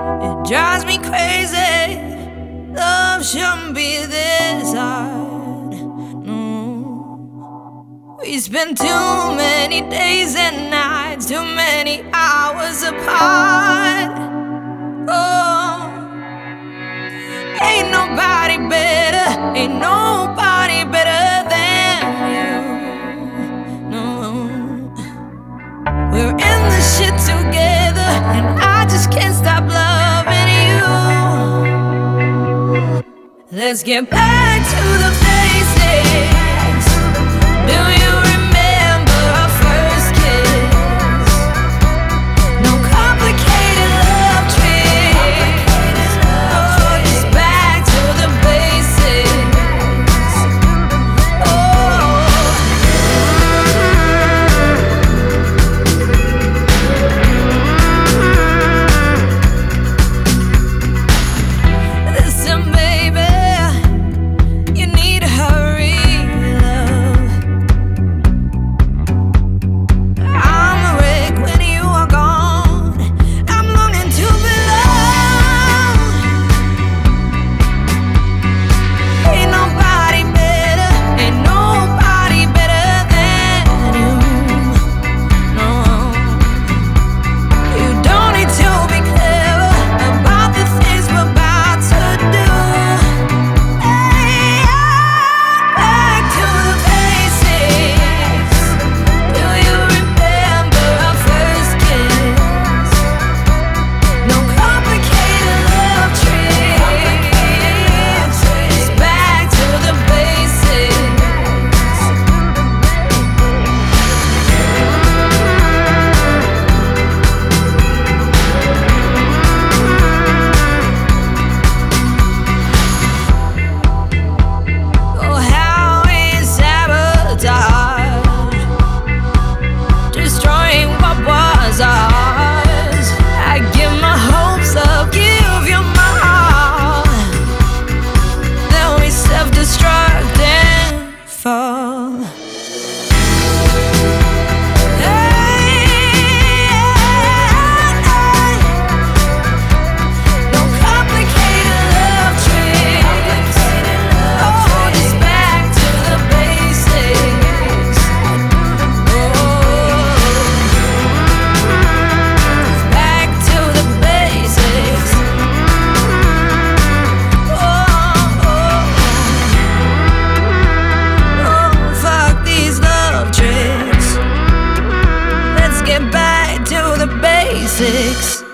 It drives me crazy. Love shouldn't be this hard. No. We spend too many days and nights, too many hours apart. Oh, ain't nobody better. Ain't nobody better than you. No. We're in this shit together, and I just can't stop. Let's get back to the basics. Do you six.